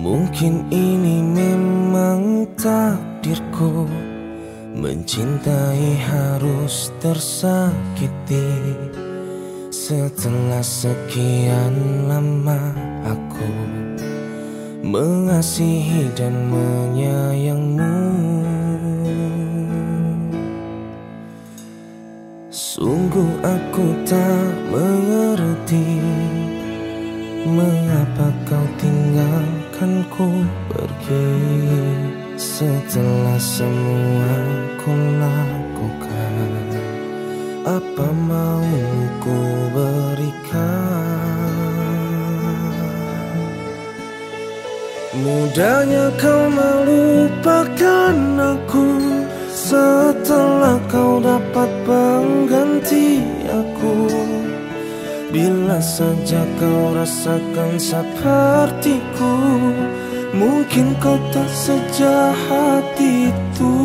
Mungkin ini memang takdirku. Mencintai harus tersakiti Setelah sekian lama aku Mengasihi dan menyayangmu. Sungguh aku tak mengerti Mengapa kau tinggalkanku pergi. Setelah semua ku lakukan Apa mau Mudahnya kau melupakan aku. Setelah kau dapat pengganti aku. Bila saja kau rasakan sepertiku Mungkin kau tak sejahat itu.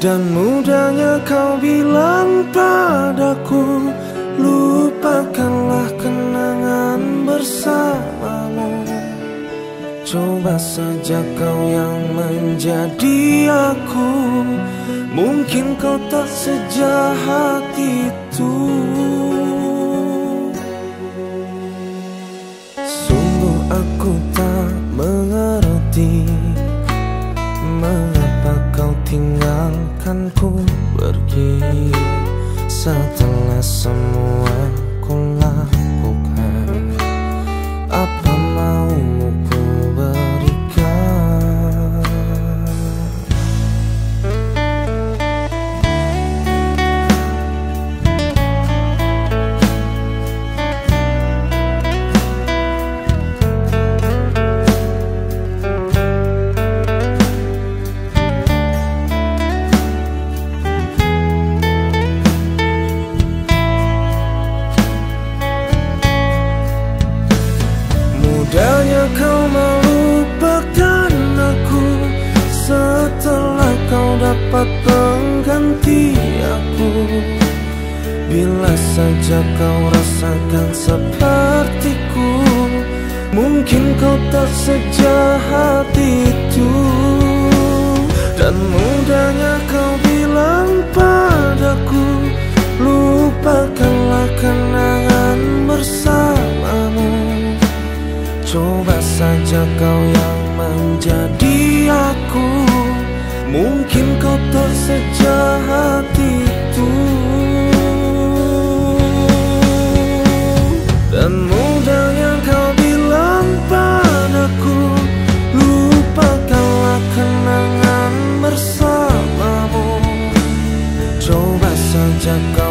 Dan mudahnya kau bilang padaku Lupakanlah kenangan bersamamu Coba saja kau yang menjadi aku Mungkin kau tak sejahat itu. Aku tak mengerti Mengapa kau tinggalkanku pergi Setelah semua dapat pengganti aku? Bila saja kau rasakan sepertiku Mungkin kau tak sejahat itu. Dan mudahnya kau bilang padaku Lupakanlah kenangan bersamamu. Coba saja kau yang menjadi aku Mungkin kau tak sejahat itu. Dan mudahnya kau bilang padaku Lupakanlah kenangan bersamamu. Coba saja kau